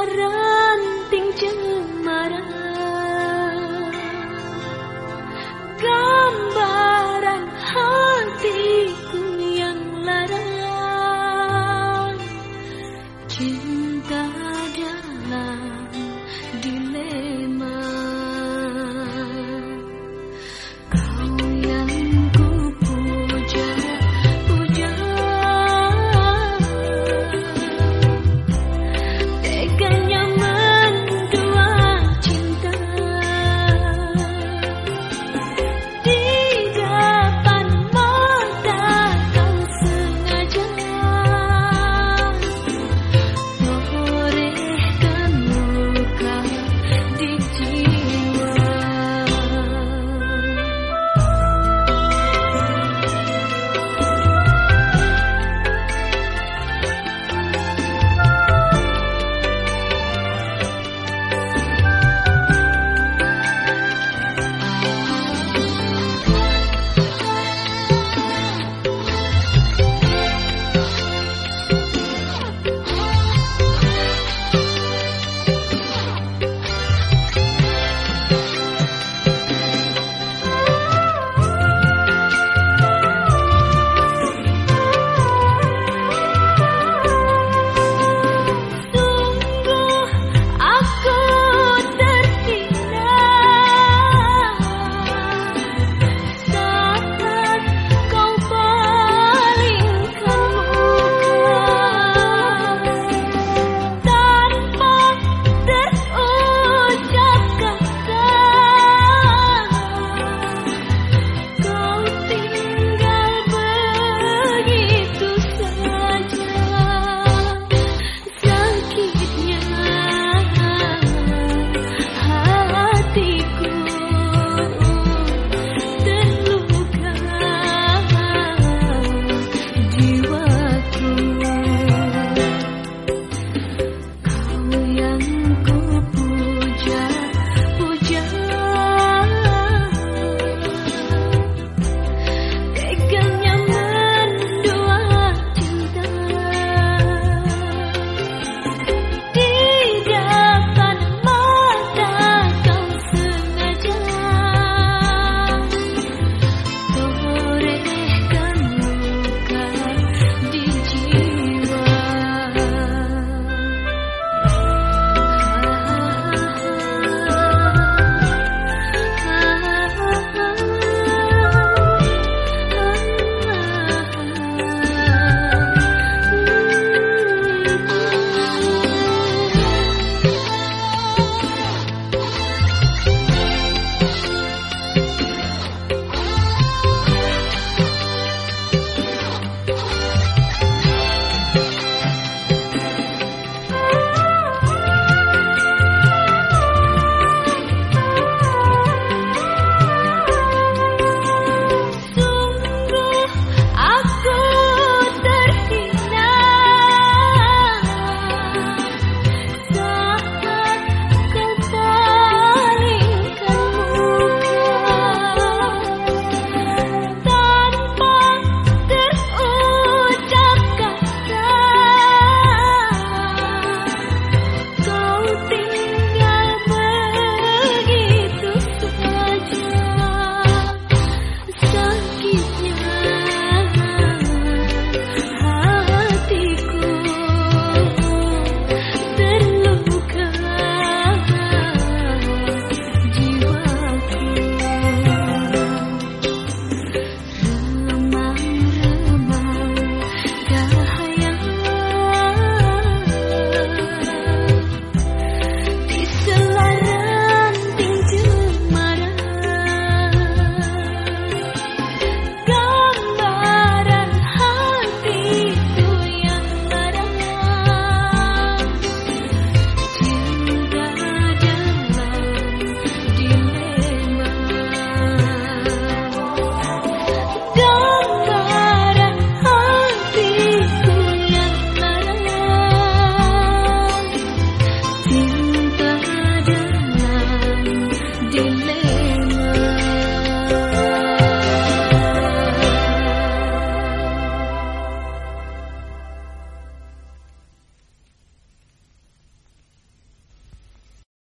para